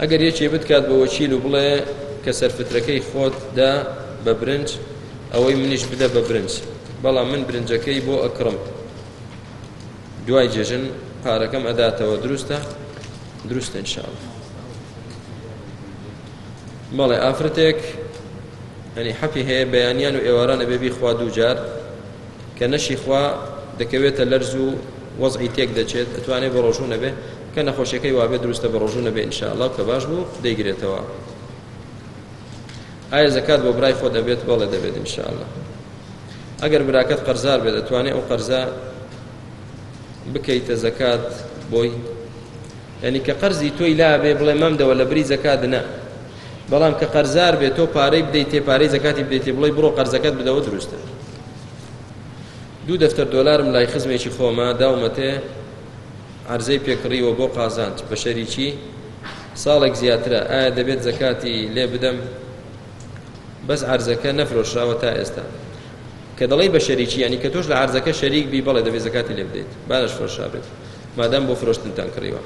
ئەگەر یەکێ بتکات بە وەکیل و بڵێ کە سەرفترەکەی خۆت دا بە برنج ئەوەی منیش بدە بە برنج بەڵام من برنجەکەی بۆ ئەکڕم دوای جێژن پارەکەم ئەداتەوە دروستە دروستە انشاءڵ بەڵێ ئافرەتێک ئەنی حەفی هەیە بەیانیان و ئێوارانە بێبی خوا دووجار کە نەشی خوا دەکەوێتە لەرز و وەزعی تێک دەچێت ئەتوانێ بەڕۆژوو نەبێ کە نەخۆشیەکەی وابێ دروستە بەڕۆژوو نەبێ ان شاء اللە کە باش بوو دەیگرێتەوە ئایا زەکات بۆ برای خۆت ئەبێت بەڵێ دەبێت ان شاء اللە ئەگەر براکەت قەرزار بێت ئەتوانێ ئەو قەرزە بکەیتە زەکات بۆی یعنی کە قەرزی تۆی لابێ بڵێ مەمدەوە لە بری زەکات نە بەڵام کە قەرزار بێت تۆ پارەی بدەیتێ پارەی زەکاتی بدەیتێ بڵێ بڕۆ قەرزەکەت بدەوە دروستە دوو دەفتەر دۆلارم لای خزمێکی خۆمە داومەتێ عرزەی پێکڕیوە بۆ قازانج بە شەریکی ساڵێک زیاترە ئایا دەبێت زەکاتی لێ بدەم بەس عرزەکە نەفرۆشراوە تا ئێستا کە دەڵی بە شەریکی ینی کە تۆش لە عرزەکە شەریک بی بەڵێ دەبێت زەکاتی لێ بدەیت بارەش فرۆشابێت مادەم بۆ فرۆشتنتان کڕیوە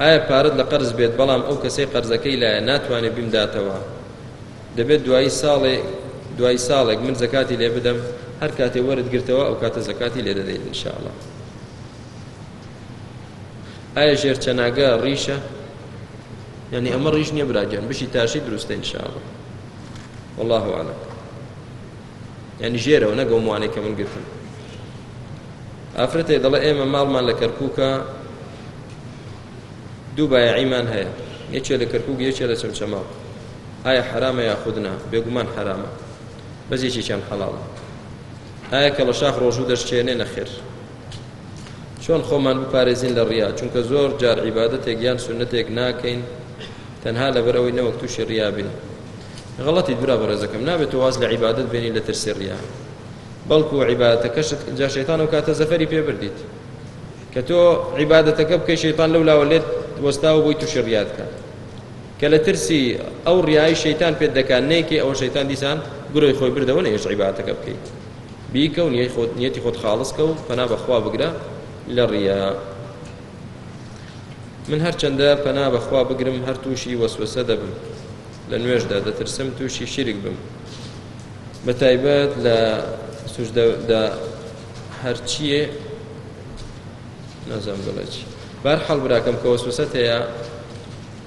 ئایا پارەت لە قەرز بێت بەڵام ئەو کەسەی قەرزەکەی لایە ناتوانێت بیمداتەوە دەبێت دوایی ساڵێ دوای ساڵێک من زەکاتی لێ بدەم هەر کاتێ وەرت گرتەوە ئەو کاتە زەکاتی لێ دەدەیت انشاءالله ئایا ژێر چەناگە ڕیشە یعنی ئەمە ڕیش نییە براگەن بشی تاشی دروستە انشاءالله والله اعلم یعنی ژێرەوە نەک ئەو موانەی کە من گرتم ئافرەتێ دەڵێ ئێمە ماڵمان لە کەرکووکە دوو بایعیمان هەیە یەکێ لە کەرکووک یەکێ لە چەمچەماڵ ئایا حرامە یا خودنا بێگومان حرامە بەس یەکێکیان حەڵاڵە ئایا کە لە شاخ ڕۆژوو دەشتێنێ نەخێر چۆن خۆمان بپارێزین لە ڕیا چونکە زۆر جار عیبادەتێک یان سنتێک ناکەین تەنها لەبەرەوەی نەوەک تووشی ڕیابین غەڵەتی برا بەڕێزەکەم نابێت تۆ واز لە عیبادەت بێنی لە ترسی ڕیا بەڵکو عیبادەتەکەشت جا شەیتان و کاتە زەفەری پێ بردیت کە تۆ عیبادەتەکە بکەی شەیتان لەو لاوە لێت وەستاوە بۆی تووشی ڕیاد بکە کە لە ترسی ئەو ڕیایی شەیتان پێت دەکات نەیکەی ئەوە شەیتان دیسان گرۆی خۆی بردەوە نەیش عیبادەتەکە بکەیت بیکە و نیەتی خۆت خاڵسکە و پەنا بەخوا بگرە لە ڕیە من هەرچەندە پەنا بەخوا بگرم هەر تووشی وەسوەسە دەبم لە نوێژدا دەترسم تووشی شیرک بم بە تایبەت لە سوژدەدا هەرچیە نازام دەڵێت بار حەڵ براکەم کە وەسوەسەت هەیە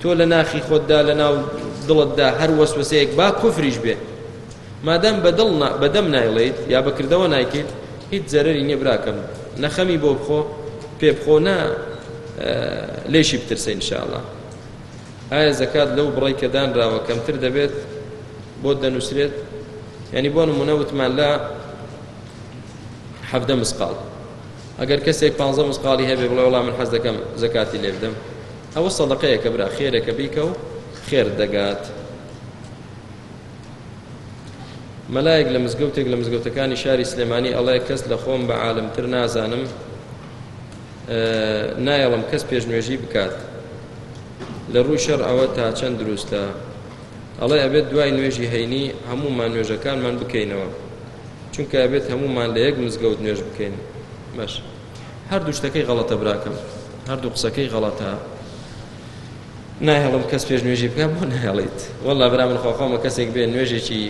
تۆ لە ناخی خۆتدا لە ناو دڵتدا هەر وەسوەسەیەک با کوفریش بێ مادام بە دڵ نا بە دەم نایڵێیت یا بە کردەوە نایکەیت هیچ زەرەری نییە براکەم نە خەمی بۆ بخۆ پێ بخۆ نە لێشی بترسە انشاءاللە ئایا زەکات لەو بڕی کە دانراوە کەمتر دەبێت بۆ دەنووسرێت یعنی بۆ نمونە وتمان لە حەفدە مسقال ئەگەر کەسێک پ مسقالی هەبێ بڵێ وڵام من حەز دەکەم زەکاتی لێ بدەم ئەوە سەدەقەیەکە برا خێرێکە بیکە و خێرت دەگات مەلایەک لە مزگەوتێک لە مزگەوتەکانی شاری سلێمانی ئەڵێ کەس لە خۆم بە عالمتر نازانم نایەڵم کەس پێشنوێژی بکات لە ڕووی شەڕ ئەوە تا چەند دروستە ئەڵێ ئەبێت دوای نوێژی هەینی هەمومان نوێژەکانمان بکەینەوە چونکە ئەبێت هەمومان لە یەک مزگەوت نوێژ بکەین مەش هەردوو شتەکەی غەڵەتە براکەم هەردوو قسەکەی غەڵەتە نایهڵم کەس پێش نوێژی بکە بۆ نایڵیت والله برا من خۆخۆمە کەسێک بێ نوێژێکی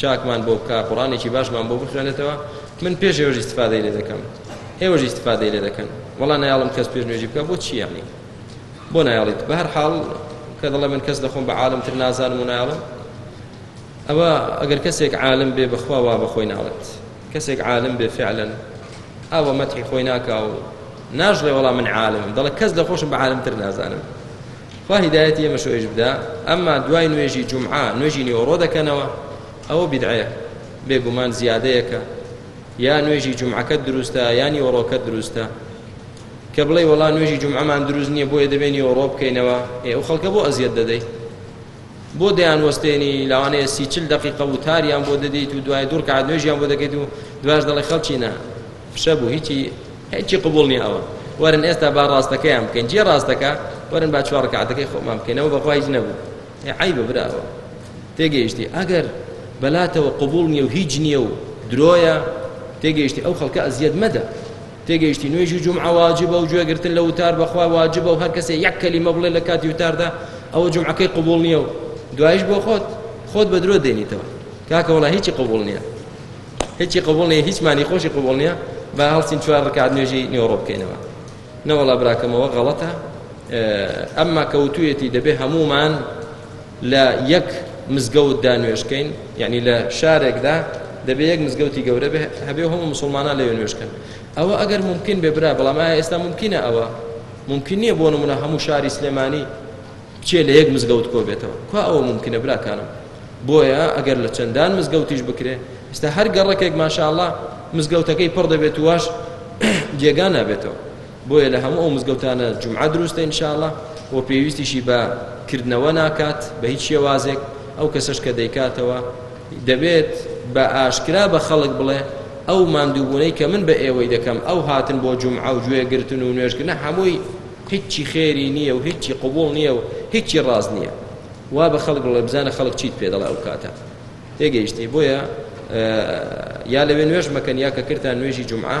چاکمان بۆ بکە قڕانێکی باشمان بۆ بخوێنێتەوە من پێش ئێوەژی استفادەی لێ دەکەم ئێوەژی استفادەی لێ دەکەن وڵا نایڵم کەس پێش نوێژی بکە بۆ چیانی بۆ نایڵیت بە هەر حاڵ کە دەڵێ من کەس دەخۆم بە عالم تر نازانم و نایڵم ئەوە ئەگەر کەسێک عالم بێ بەخوا وا بەخۆی ناڵێت کەسێک عالم بێ فعلا ئاوا مەتحی خۆی ناکا و ناژڵێ وەڵام من عالمم دەڵێ کەس لە خۆشم بە عالمتر نازانم خوا هیدایەتی ئێمە شوێژ بدا ئەمما دوای نوێژی جمعە نوێژی نیوەڕۆ دەکەنەوە ئەوە بدعەیە بێگومان زیادەیەکە یا نوێژی جمعەکە دروستە یا نیوەڕۆکە دروستە کە بڵێ وەڵا نوێژی جمعەمان دروست نییە بۆیە دەبێنی ئەوڕۆ بکەینەوە ئێ ئەو خەڵکە بۆ ئەزیەت دەدەیت بۆ دەیانوەستێنی لەوانەیە سی چل دقیقە وتاریان بۆ دەدەیت و دوای دوور کات نوێژیان بۆ دەکەیت و دواش دەڵێ خەڵکی نا فشە بوو هیچی هیچی قبول نیە ئەوە وەرن ئێستا با ڕاستەکەیان بکەین جێ ڕاستەکە وەرن با چوار ڕکعاتەکەی خۆمان بکەینەوە بەخوا هیچ نەبوو عیبە براوە تێگەیشتی ئەگەر بەلاتەوە قبول نیە و هیچ نیە و درۆیە تێگەیشتی ئەو خەڵکە ئەزیەت مەدە تێگەیشتی نوێژی جومعە واجبە و گوێگرتن لە وتار بەخوا واجبە و هەر کەسێ یەک کەلیمە بڵێ لە کاتی وتاردا ئەوە جومعەکەی قبوڵ نییە و دوایش بۆ خۆت خۆت بە درۆ دێنیتەوە کاکە وەڵا هیچی قبوڵ نییە هیچی قبوڵ نییە هیچ مانی خۆشی قبوڵ نییە با هەڵچین چوار ڕکات نوێژی نێوڕۆ بکەینەوە نەوەڵا براکەمەوە غەڵەتە ئەمما کەوتویەتی دەبێ هەمومان لە یەک مزگەوتدا نوێشکەین یعنی لە شارێکدا دەبێ یەک مزگەوتی گەورە هەبێ هەموو مسلمانان لەوێ نوێشکەن ئەوە ئەگەر ممکن بێ برا بەڵام ئێستا ممکنە ئەوە ممکن نییە بۆ نمونە هەموو شاری سلێمانی بچێ لە یەک مزگەوت کۆ بێتەوە کو ئەوە ممکنە براکانم بۆیە ئەگەر لە چەندان مزگەوتیش بکرێ ئستا هەر گەڕەکێک ماشاءله مزگەوتەکەی پڕ دەبێت واش جێگا نابێتەوە بۆیە لە هەموو ئەو مزگەوتانە جومعە دروستە ان شاء اللە و پێویستیشی بە کردنەوە ناکات بە هیچ شێوازێک ئەو کەسەش کە دەیکاتەوە دەبێت بە ئاشکرا بە خەڵک بڵێ ئەو ماندووبوونەی کە من بە ئێوەی دەکەم ئەو هاتن بۆ جمعە و گوێگرتن و نوێژکردن هەمووی هیچی خێری نییە و هیچی قوبول نییە و هیچی ڕاست نییە وا بە خەڵک بڵێ بزانە خەڵک چیت پێ دەڵێ ئەو کاتە تێگەیشتی بۆیە یا لەوێ نوێژ مەکەن یا کە کرتان نوێژی جمعە